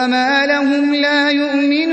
فما لهم لا يؤمنون